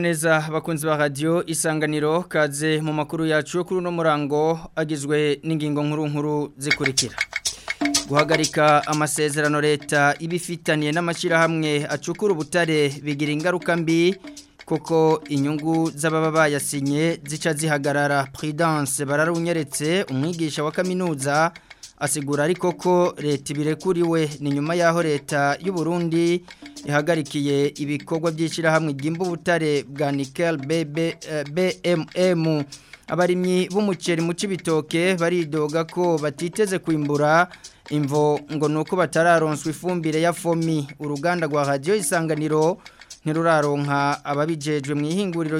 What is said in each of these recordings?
neza bakunzi ba radio isanganiro kaze mu makuru yacu yo kuri no murango agizwe n'ingingo nkuru nkuru zikurikira guhagarika amasezerano leta ibifitaniye n'amashyira hamwe acukura ubutare bigira ingaruka mbi kuko inyungu z'ababa bayasinye zica zihagarara Prudence bararunyeretse umwigisha wa kaminuza asigura ariko ko leta ibirekuriwe ni nyuma y'aho leta y'u Burundi ihagarikiye ibikorwa by'ishyirahamwe ryimba ubutare bwa nikel bmm eh, abarimyi b'umuceri mu cy'ibitoke baridoga ko batiteze kwimbura imvo ngo ni uko batararonswa ifumbire ya fomi uruganda rwa radio isanganiro ntiruraronka ababijejwe mu ihinguriro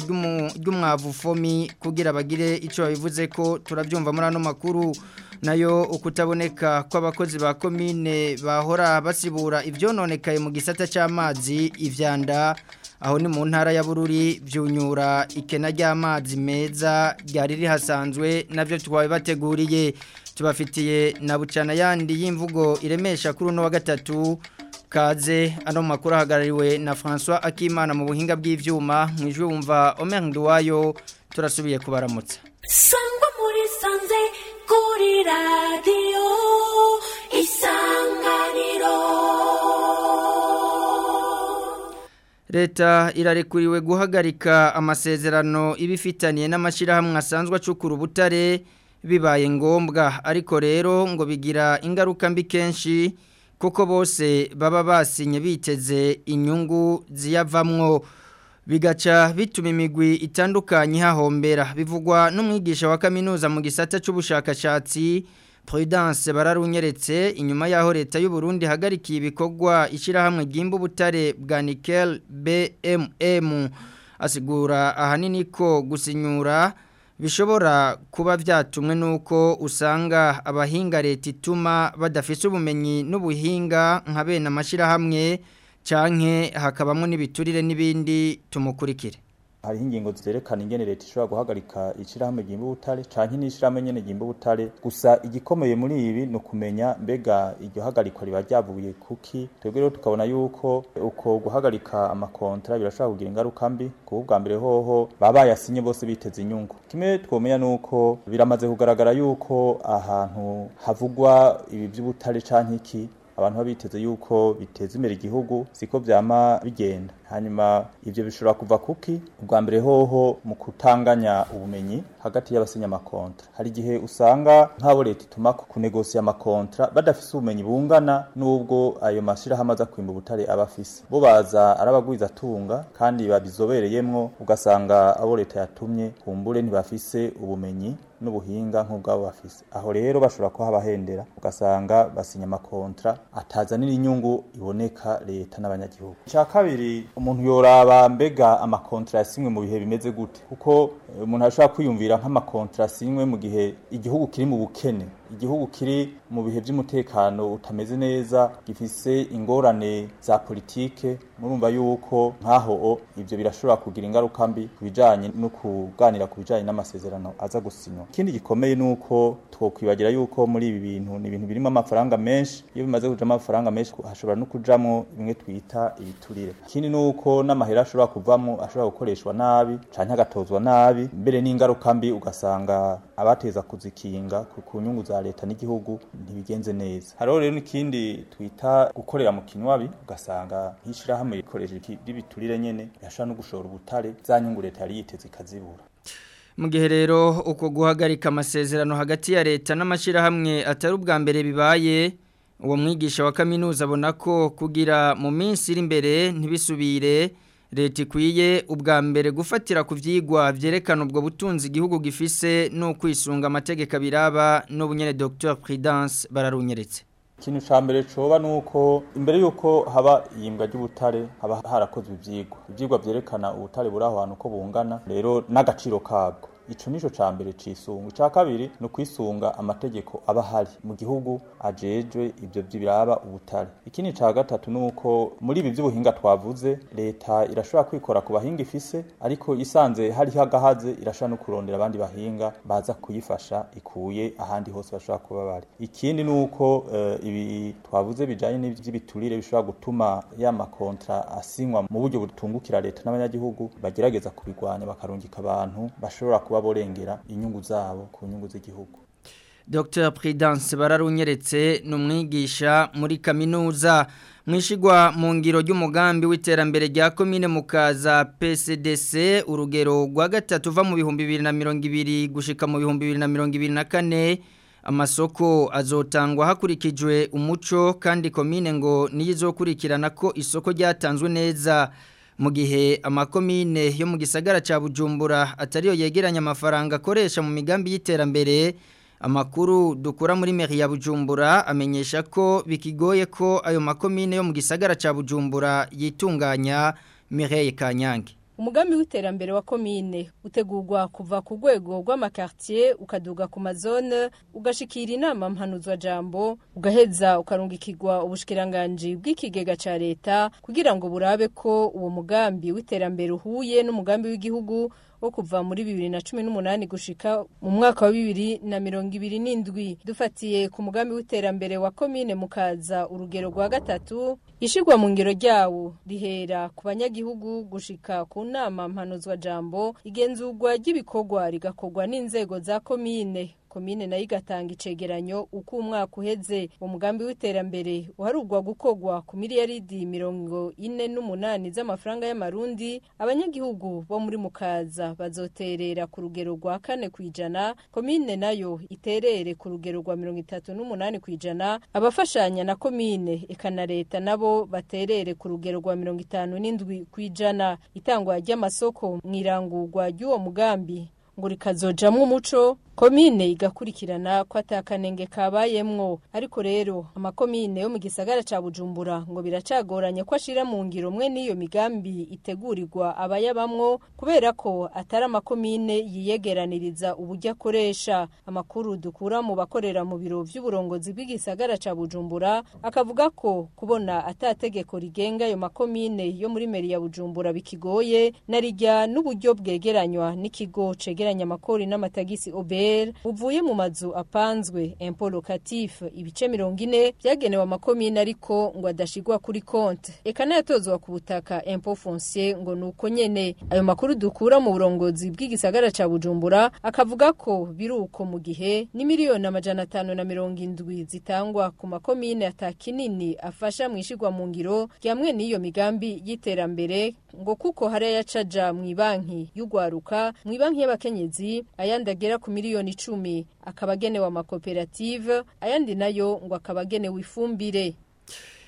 ry'umwavu fomi kugira bagire icyo babivuze ko turabyumva muri ano makuru nayo ukutaboneka kw'abakozi ba komine bahora basibura ibyononekaye mu gisata cy'amazi ivyanda aho ni mu ntara ya bururi byunyura ikena ry'amazi meza ryari rihasanzwe nabyo bateguriye tubafitiye na bucana yandi y'imvugo iremesha kuri uno wa gatatu kaze ano makuru ahagarariwe na François Akimana mu buhinga bw'ivyuma mwijwe wumva Omer Nduwayo turasubiye kubaramutsa Sangwa muri sanze 우리 라디오 이상가리로 leta irarikuriwe guhagarika amasezerano ibifitaniye n'amashyirahamwe asanzwe acukura ubutare bibaye ngombwa ariko rero ngo bigira ingaruka mbi kenshi kuko bose baba basinye biteze inyungu ziyavamwo bigaca bituma imigwi itandukanye hahombera bivugwa n'umwigisha wa kaminuza mu gisata cy'ubushakashatsi Prudence bararunyeretse inyuma yaho leta y'u Burundi hagarikiye ibikorwa ishyirahamwe ryimba ubutare bwa Nickel BMM asigura ahanini ko gusinyura bishobora kuba byatumwe nuko usanga abahinga leta ituma badafite ubumenyi n'ubuhinga nka bene amashyirahamwe canke hakabamwo n'ibiturire n'ibindi tumukurikire hari ingingo zerekana ingene leta ishobora guhagarika ishirahamwe ryimba ubutare canke n'ishirahamwe nyene ryimba ubutare gusa igikomeye muri ibi ni ukumenya mbega iryo hagarikwa riba ryavuye kuki twebwe rero tukabona yuko uko guhagarika amakontara birashobora kugira ingaruka mbi kuba ubwa mbere hoho baba bayasinye bose biteze inyungu kimwe twomenya ni uko biramaze kugaragara yuko ahantu havugwa ibi by’ubutare canke iki abantu baba biteze yuko biteza imbere igihugu siko byama bigenda hanyuma ibyo bishobora kuva kuki ubwa mbere hoho mu kutanganya ubumenyi hagati y'abasinyamakonsitara hari igihe usanga nk'abo leta ituma ku kunegosiya amakontara badafise ubumenyi bungana n'ubwo ayo mashyirahamwe aza kwimba ubutare aba afise bo baza arabagwiza atunga kandi babizobereyemo ugasanga abo leta yatumye ku kumbure ntibafise ubumenyi n'ubuhinga nk'ubwabo bafise aho rero bashobora kuhabahendera ugasanga basinya amakontra. atazanira inyungu iboneka leta n'abanyagihugu cya kabiri umuntu yoraba mbega amakontrasinywe mu bihe bimeze gute kuko eh, umuntu ashobora kwiyumvira nk'amakontrasinywe mu gihe igihugu kiri mu bukene igihugu kiri mu bihe by'umutekano utameze neza gifise ingorane za politike murumva yuko nkaho ibyo birashobora kugira ingaruka mbi ku bijyanye no kuganira ku bijyanye n'amasezerano aza gusinywa ikindi gikomeye ni uko twokwibagira yuko muri ibi bintu ni ibintu birimo amafaranga menshi iyo bimaze kujamo amafaranga menshi hashobora no kujamo bimwe twita ibiturire ikindi ni uko n'amahera ashobora kuvamo ashobora gukoreshwa nabi cyane agatozwa nabi mbere n'ingaruka mbi ugasanga abateza kuzikinga ku nyungu za za leta n'igihugu ntibigenze neza hariho rero n'ikindi twita gukorera mu kinywabi ugasanga nk'ishyirahamwe rikoresha ibiturire nyene yashobora no gushora ubutare za nyungu leta yari yiteze ikazibura mu gihe rero uko guhagarika amasezerano hagati ya leta n'amashyirahamwe atari ubwa mbere bibaye uwo mwigisha wa kaminuza abona ko kugira mu minsi iri imbere ntibisubire leta ikwiye ubwa mbere gufatira ku byigwa byerekana ubwo butunzi igihugu gifise no kwisunga amategeko biraba n'ubunyene Dr Prudence bararunyeretse ikintu cya mbere coba ni uko imbere y'uko haba iyimbwa ry'ubutare haba harakozwe ibyigwa ibyigwa byerekana ubutare buri aho hantu uko bungana rero n'agaciro kago. ico nico ca mbere cisunga ca kabiri ni ukwisunga amategeko aba ahari mu gihugu ajejwe ivyo biraba ubutare ikindi ca gatatu nuko muri ibi vy'ubuhinga twavuze leta irashobora kwikora ku bahinga ifise ariko isanze hariho hagahaze irashobora no kurondera abandi bahinga baza kuyifasha ikuye ahandi hose bashobora kuba bari ikindi nuko uh, eh, ibi twavuze bijanye n'ivy'ibiturire bishobora gutuma ya makontra asinywa mu buryo butungukira leta n'abanyagihugu bagerageza kubigwanya bakarungika abantu bashobora kuba baba borengera inyungu zabo ku nyungu z'igihugu Dr Prudence bararunyeretse ni muri kaminuza mwishigwa mu ngiro ry'umugambi w'iterambere rya komine mukaza PCDC urugero rwa gatatu va mu bihumbi bibiri na mirongo ibiri gushika mu bihumbi bibiri na mirongo ibiri na kane amasoko azotangwa hakurikijwe umuco kandi komine ngo niyo zokurikirana ko isoko ryatanzwe neza mu gihe amakomine yo mu gisagara cya bujumbura atariyo yegeranya amafaranga akoresha mu migambi y'iterambere amakuru dukura muri meri ya bujumbura amenyesha ko bikigoye ko ayo makomine yo mu gisagara cya bujumbura yitunganya meri kanyange umugambi w'iterambere wa komine utegurwa kuva ku rwego rw'amakartier ukaduga ku mazone ugashikira inama mpanuzwa jambo ugaheza ukarungikirwa ubushikiranganji bw'ikigega cya leta kugira ngo burabe ko uwo mugambi w'iterambere uhuye n'umugambi w'igihugu wo kuva muri bibiri na cumi n'umunani gushika mu mwaka wa bibiri na mirongo ibiri n'indwi dufatiye ku mugambi w'iterambere wa komine mukaza urugero rwa gatatu ishirwa mu ngiro ryawo rihera ku banyagihugu gushika ku nama jambo igenzugwa ry'ibikorwa rigakorwa n'inzego za komine komine nayo igatanga icegeranyo uko umwaka uheze umugambi w'iterambere uharugwa gukogwa ku miliyaridi mirongo ine n'umunani z'amafaranga y'amarundi abanyagihugu bo muri mukaza bazoterera ku rugero rwa kane ku ijana komine nayo iterere ku rugero rwa mirongo itatu n'umunani ku ijana abafashanya na komine eka leta nabo baterere ku rugero rwa mirongo itanu n'indwi ku ijana itangwa ry'amasoko mu irangurwa ry'uwo mugambi ngo rikazojamo umuco komine igakurikirana ko atakanenge kabayemwo ariko rero amakomine yo mu gisagara ca Bujumbura ngo biracagoranye ko ashira mu ngiro umwe n'iyo migambi itegurirwa abayabamwo kubera ko atari amakomine yiyegeraniriza uburyo akoresha amakuru dukura mu bakorera mu biro vy'uburongozi bw'igisagara ca Bujumbura akavuga ko kubona atategeko rigenga ayo makomine yo muri meri ya Bujumbura bikigoye na rijya n'uburyo bwegeranywa n'ikigo cegeranya amakori n'amatagisi OBE APR buvuye mu mazu apanzwe impo locatif ibice mirongo ine byagenewe amakomine ariko ngo adashigwa kuri konte eka n'ayatozwa ku butaka impo foncier ngo nuko uko nyene ayo makuru dukura mu burongozi bw'igisagara ca Bujumbura akavuga ko biruko mu gihe ni miliyoni amajana atanu na mirongo indwi zitangwa ku makomine atakinini afasha mu ishigwa mu ngiro ryamwe n'iyo migambi y'iterambere ngo kuko hari ayacaja mu ibanki y'ugwaruka mu ibanki y'abakenyezi ayandi agera ku miliyoni miliyoni icumi akaba agenewe amakoperative ayandi nayo ngo akaba agenewe ifumbire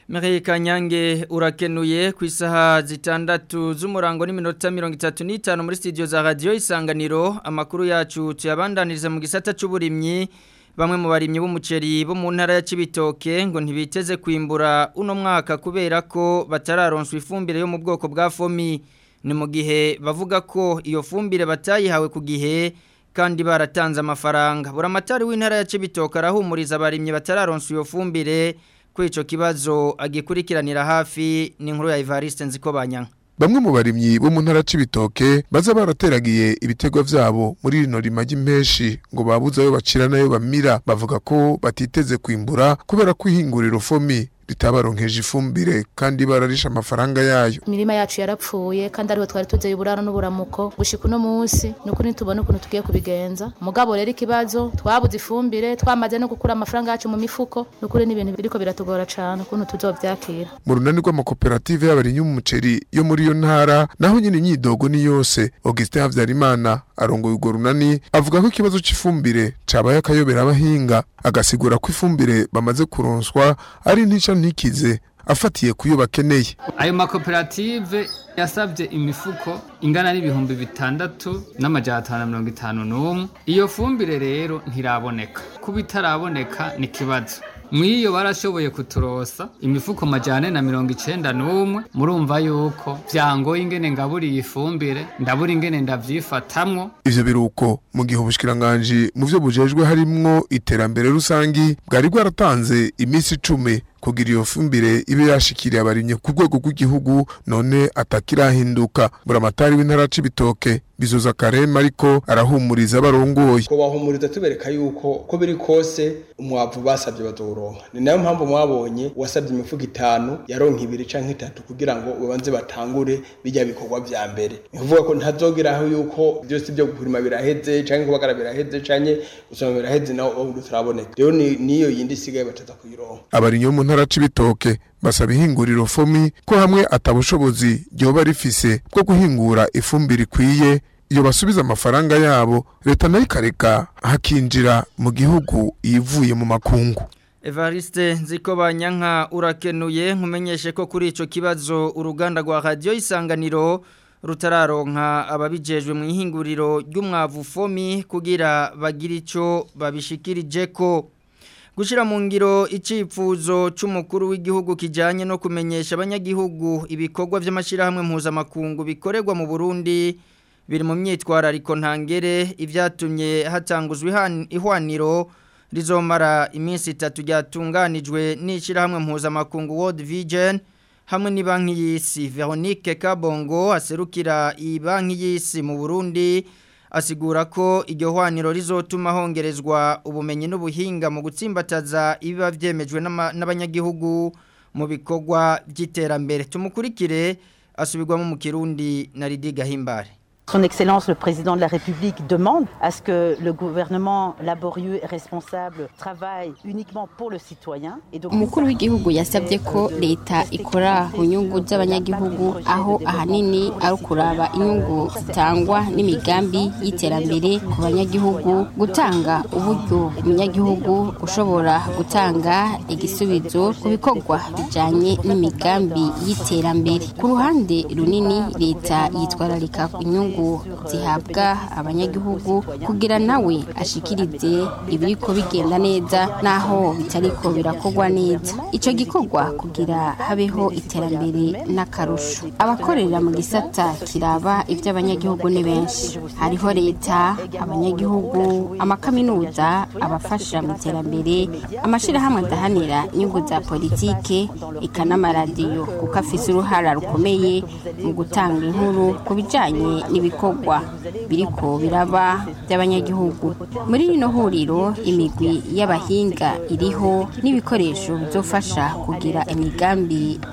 Marie Kanyange urakenuye ku isaha zitandatu z'umurango n'iminota mirongo itatu n'itanu muri studio za Radio isanganiro amakuru yacu tuyabandaniriza mu gisata cy'uburimyi bamwe mu barimyi b'umuceri bo mu ntara ya Kibitoke ngo ntibiteze kwimbura uno mwaka kubera ko batararonswa ifumbire yo mu bwoko bwa fomi ni mu gihe bavuga ko iyo fumbire batayihawe ku gihe kandi baratanze amafaranga buramatari w'intara ya Cibitoke arahumuriza abarimyi batararonsa iyo fumbire kuri kibazo agikurikiranira hafi n'inkuru ya Evariste nziko banyanga bamwe mu barimyi bo mu ntara c'ibitoke baza barateragiye ibitegwa vyabo muri rino rimagi menshi ngo babuze ayo bacira nayo bamira bavuga ko batiteze kwimbura kubera kwihingurira ufomi ritabaronkeje ifumbire kandi bararisha amafaranga yayo imirima yacu yarapfuye kandi ariho twari tuzeye uburaro n'uburamuko gushika uno munsi ni ukuri ntitubona ukuntu tugiye kubigenza mugabo rero ikibazo twabuze ifumbire twamaze no gukura amafaranga yacu mu mifuko ni ukuri n'ibintu biriko biratugora cane ukuntu tuzovyakira mu runani rw'amakoperative y'abarinya umuceri yo muri iyo ntara naho nyine imyidogo ni yose Augustin Habyarimana arongoye urwo runani avuga ko ikibazo c'ifumbire cabaye akayobera abahinga agasigura ko ifumbire bamaze kuronswa ari ntica ntikize afatiye ku yo bakeneye ayo makoperative yasabye imifuko ingana n'ibihumbi bitandatu n'amajyana atanu na mirongo itanu n'umwe iyo fumbire rero ntiraboneka kuba itaraboneka ni ikibazo mw'iyo barashoboye kuturosa imifuko majyane na mirongo icyenda n'umwe murumva yuko byangoye ingene ngaburiye ifumbire ndabura ingene ndabyifatamo ivyo biruko mu gihe ubushikiranganji mu byo bujejwe harimo iterambere rusange bwari bwaratanze iminsi icumi kugira iyo fumbire ibe yashikiriye abarimye ku rwego rw'igihugu none atakirahinduka buramatari w'intara c'ibitoke bizoza karema ariko arahumuriza abarongoye kubahumuriza tubereka yuko uko biri kose umwavu basabye bazoronka ni nayo mpamvu mwabonye wasabye imifuko itanu yaronka ibiri canke itatu kugira ngo babanze batangure bijya bikorwa bya mbere nkuvuga ko ntazogeraho yuko byose byo kurima biraheze canke kubagara biraheze canke gusoma biraheze naho ubu turaboneka rero niyo yindi isigaye bataza kuyironka abarinyo ntara c'ibitoke basaba ihinguriro fomi ko hamwe atabushobozi ryoba rifise bwo guhingura ifumbire ikwiye iyo basubiza amafaranga yabo leta nayo ikareka hakinjira mu gihugu yivuye mu makungu Evariste nziko banyanka urakenuye nkumenyeshe ko kuri ico kibazo uruganda rwa radio isanganiro rutararonka ababijejwe mu ihinguriro ry'umwavu fomi kugira bagira ico babishikirije ko gushyira mu ngiro icyifuzo cy'umukuru w'igihugu kijyanye no kumenyesha abanyagihugu ibikorwa by'amashyirahamwe mpuzamakungu bikorerwa mu burundi biri mu myitwarariko ntangere ibyatumye hatanguzwa ihwaniro rizomara iminsi itatu ryatunganijwe n'ishyirahamwe mpuzamakungu World Vision hamwe n'ibanki y'isi Veronique Kabongo aserukira iyi banki y'isi mu Burundi asigura ko iryo hwaniro rizotuma hongerezwa ubumenyi n'ubuhinga mu gutsimbataza ibiba byemejwe n'abanyagihugu mu bikorwa by'iterambere tumukurikire asubirwamo mu kirundi na ridi gahimbare Son Excellence le Président de la République demande à ce que le gouvernement laborieux et responsable travaille uniquement pour le citoyen. umukuru w'igihugu yasabye ko leta ikora ku nyungu z'abanyagihugu aho ahanini ari ukuraba inyungu zitangwa n'imigambi y'iterambere ku banyagihugu gutanga uburyo umunyagihugu ushobora gutanga igisubizo ku bikorwa bijyanye n'imigambi y'iterambere ku ruhande runini leta yitwararika inyungu nzego zihabwa abanyagihugu kugira nawe ashikirize ibiriko bigenda neza naho bitariko birakorwa neza ico gikorwa kugira habeho iterambere n'akarusho abakorera mu gisata kiraba ivy'abanyagihugu ni benshi hariho leta abanyagihugu amakaminuza abafasha mu iterambere amashirahamwe adahanira inyungu za politike eka n'amaradiyo kuko afise uruhara rukomeye mu gutanga inkuru ku bijanye n'ibi ibikorwa biriko biraba by'abanyagihugu muri rino huriro imigwi y'abahinga iriho n'ibikoresho bizofasha kugira imigambi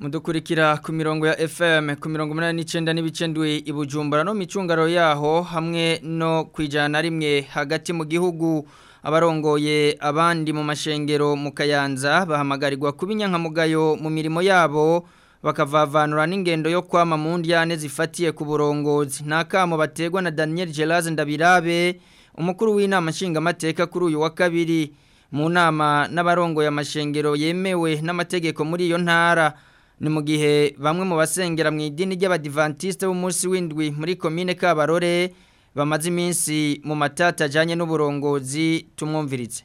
mudukurikira ku mirongo ya FM ku mirongo munani n'icenda n'ibicendwi i Bujumbura no micungaro yaho hamwe no kwijana rimwe hagati mu gihugu abarongoye abandi mu mashengero mu Kayanza bahamagarirwa kubinyankamugayo mu mirimo yabo bakavavanura n'ingendo yo kwama mu ndyane zifatiye ku burongozi ntakamo bategwa na Daniel Gelaz Ndabirabe umukuru w'inama nshingamateka kuri uyu wa kabiri mu nama n'abarongoye amashengero yemewe n'amategeko muri iyo ntara ni mu gihe bamwe mu basengera mu idini ry'abadivantisite b'umunsi w'indwi muri komine kabarore bamaze iminsi mu matata ajyanye n'uburongozi tumwumviritse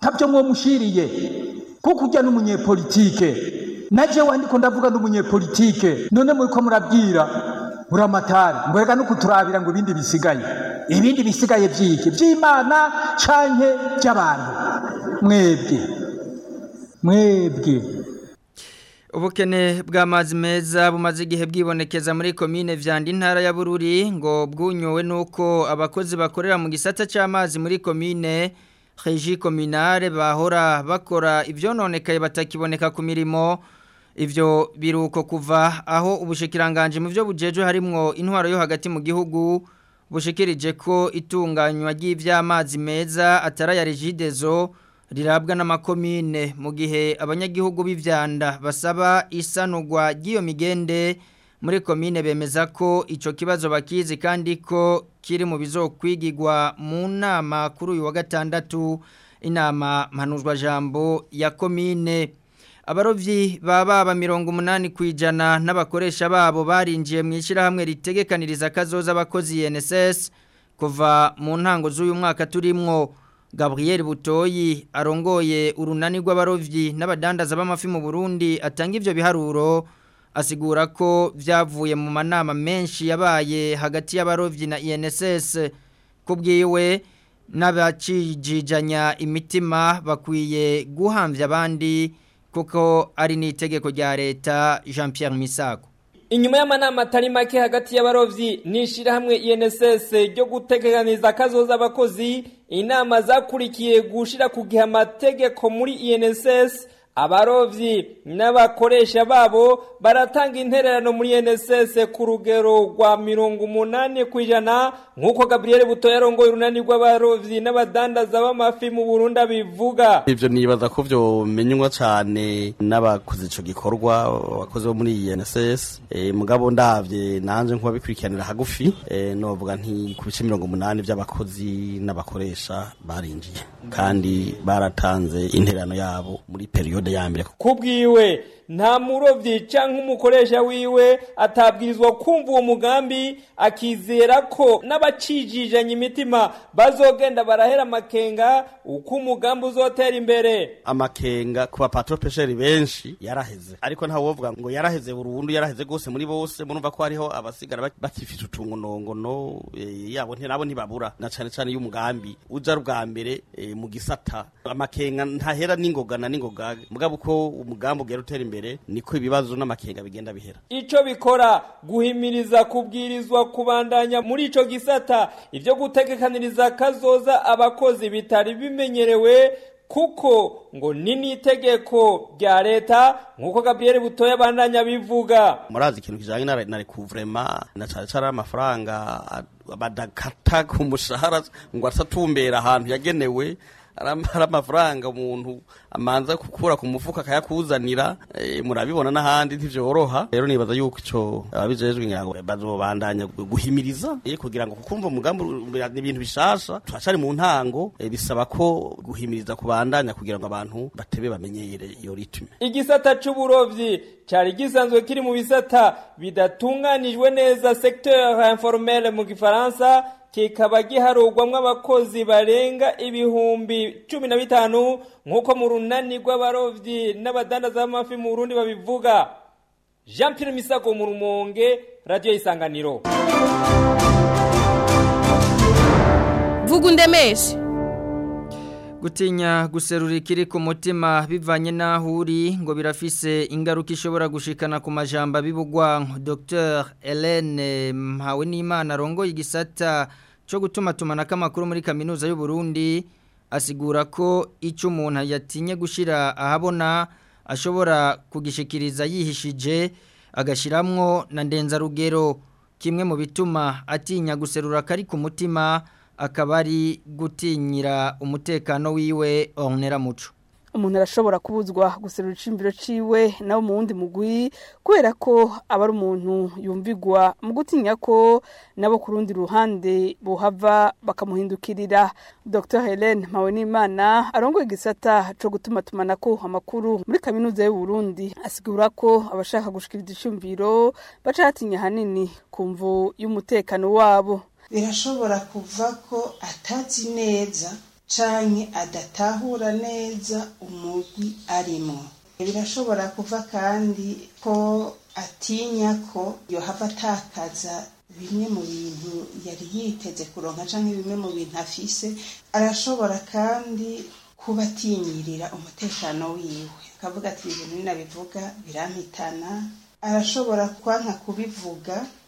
ntabyo mwo mushiriye kuko ujya n'umunyepolitike najye wandiko ndavuga n'umunyepolitike none muri ko murabwira buramatari ngo reka no kuturabira ngo ibindi bisigaye ibindi bisigaye byiki by'imana canke by'abantu mwebwe mwebwe ubukene bw'amazi meza bumaze igihe bwibonekeza muri komine vyanda intara ya bururi ngo bwunyowe nuko abakozi bakorera mu gisata cy’amazi muri komine regi kominare bahora bakora ivyononekaye batakiboneka ku mirimo Ivyo biruko kuva aho ubushikiranganje mu byo bujejwe harimo intwaro yo hagati mu gihugu bushikirije ko itunganywa ry'ivy'amazi meza atara ya regidezo rirabwa n'amakomine mu gihe abanyagihugu b'ivyanda basaba isanurwa Giyo migende muri komine bemeza ko ico kibazo bakizi kandi ko kiri mu bizokwigirwa mu nama kuri uyu wa gatandatu inama manuzwa jambo ya komine abarobyi baba ba mirongo umunani ku n'abakoresha babo barinjiye mu ishyirahamwe ritegekaniriza akazoza abakozi NSS kuva mu ntango z'uyu mwaka turimo Gabriel Butoyi arongoye urunani rw'abarobyi n'abadandaza b'amafi mu Burundi atanga ivyo biharuro asigura ko vyavuye mu manama menshi yabaye hagati y'abarovyi na INSS kubwiwe n’abacijijanya imitima bakwiye guhamvya abandi kuko ari n'itegeko rya leta jean Pierre Misago inyuma y'amanama atari make hagati y'abarobyi n'ishyirahamwe INSS ryo guteganiriza akazoza abakozi inama zakurikiye gushira ku gihe amategeko muri INSS abarovyi n'abakoresha babo baratanga intererano muri NSS ku rugero rwa mirongo umunani ku ijana nk'uko gaburiyeri buto yarongoye urunani rw'abarovyi n'abadandaza b'amafi mu burundi abivuga Ibyo nibaza ko byo menywa cyane n'abakoze icyo gikorwa abakozi bo muri iyi NSS e, mugabo ndavye nanje nk'ababikurikiranira hagufi e, novuga nti ku bice mirongo umunani by’abakozi n'abakoresha barinjiye kandi baratanze interano yabo muri periyode ya mbere kubwiwe nta murobyi cyangwa umukoresha wiwe atabwirizwa kumva uwo mugambi akizera ko n'abakijijanye imitima bazogenda barahera amakenga uko umugambi uzotera imbere amakenga ku bapatropesheri benshi yaraheze ariko nta wovuga ngo yaraheze burundu yaraheze rwose muri bose murumva ko hariho abasigara bakifite utungonongono eh, yabo nabo ntibabura na cane cane y'umugambi uja rwa mbere e, mu gisata amakenga ntahera n'ingogana n'ingogaga mugabo uko umugambi ugera utera imbere imbere niko ibibazo n'amakenga bigenda bihera icyo bikora guhimiriza kubwirizwa kubandanya muri icyo gisata ibyo gutegekaniriza kazoza abakozi bitari bimenyerewe kuko ngo ni n'itegeko rya leta nk'uko gabriel butoya bandanya bivuga murazi ikintu kijyanye na rekuvurema na cyane cyane amafaranga badakata ku mushahara ngo asatumbera ahantu yagenewe ari amafaranga umuntu amanza gukura ku mufuka akayakuzanira eh, murabibona n'ahandi ntibyoroha rero nibaza yuko icyo ababijejwe ngira ngo eh, bazobandanya guhimiriza eh, kugira ngo kukumva umugambi ibintu bishasha turashari mu ntango bisaba ko guhimiriza kubandanya kugira ngo abantu batebe bamenyere iyo ritme igisata cy’uburobyi cyari gisanzwe kiri mu bisata bidatunganijwe neza secteur informel mu gifaransa kikaba giharugwamo abakozi barenga ibihumbi cumi na bitanu nk'uko mu runani rw'abarobyi n'abadandaza b'amafi mu Burundi babivuga jean Pierre misago mu rumonge radiyo isanganiro vuga undemeshe gutinya guserura ikiri ku mutima bivanye n'aho uri ngo birafise ingaruka ishobora gushikana ku majamba abibugwa Dr Hélène Mpawenimana arongoye igisata cyo gutuma tumana amakuru muri kaminuza y'u Burundi asigura ko icyo umuntu yatinye gushyira ahabona ashobora kugishikiriza yihishije agashyiramo na ndenzarugero kimwe mu bituma atinya guserura akari ku mutima akaba ari gutinyira umutekano wiwe onera muco umuntu arashobora kubuzwa guserura icimbiro ciwe nawo mu wundi mugwi kubera ko aba ari umuntu yumvigwa mu gutinya ko nabo ku rundi ruhande buhava bakamuhindukirira dr helene mpawenimana arongoye igisata co gutuma tumanako amakuru muri kaminuza y'uburundi asigura ko abashaka gushikiriza iciyumviro baca hatinya hanini ku mvu y'umutekano wabo birashobora kuva ko atazi neza canke adatahura neza umugwi arimo. birashobora kuva kandi ko atinya ko yohava atakaza bimwe mu bintu yari yiteze kuronka canke bimwe mu bintu afise arashobora kandi kuba atinyirira umutekano wiwe akavuga ati ibintu bivuga birampitana arashobora kwanka kubivuga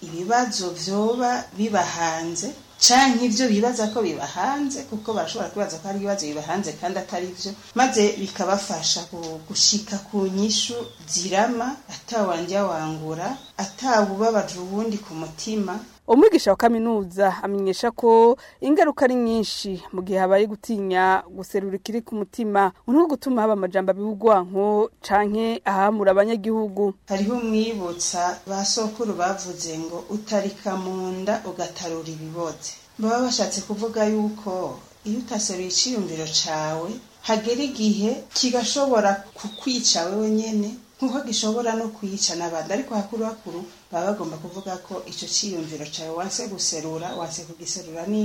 ibibazo byoba bibahanze canke ivyo bibaza ko biba hanze kuko bashobora kubaza ko hari ibibazo biba hanze kandi atari byo maze bikabafasha gushika ku nyishu zirama atawandya wangura atawubabaje uwundi ku mutima umwigisha wa kaminuza amenyesha ko ingaruka ari nyinshi mu gihe habaye gutinya guserura ikiri ku mutima nko gutuma haba amajambo abibugwanko canke ahamura abanyagihugu hariho umwibutsa ba sokuru bavuze ngo utarika mu nda ugatarura ibiboze baba bashatse kuvuga yuko iyo utaseruye iciyumviro cawe hagera igihe kigashobora kukwica wewe nyene nk'uko gishobora no kuyicana abantu ariko hakuru hakuru baba bagomba kuvuga ko icyo cyiyumviro cyawe wanse guserura wanse kugiserura ni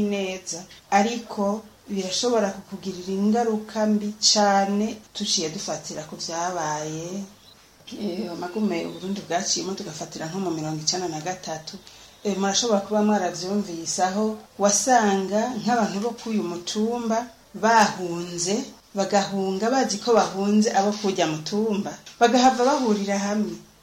ariko birashobora kukugirira ingaruka mbi cyane tuciye dufatira ku byabaye amagume uburundi bwaciyemo tugafatira nko mu mirongo icyenda na gatatu murashobora kuba mwarabyumvise aho wasanga nk'abantu bo uyu mutumba bahunze bagahunga bazi ko bahunze abo kujya mu tumba bagahava bahurira hamwe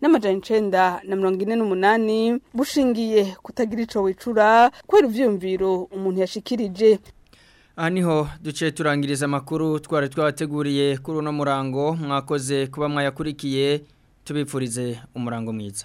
n'amajana icyenda na mirongo ine n'umunani bushingiye kutagira icyo wicura kubera ibyumviro umuntu yashikirije aha niho duce turangiriza amakuru twari twabateguriye kuri uno murango mwakoze kuba mwayakurikiye tubipfurize umurango mwiza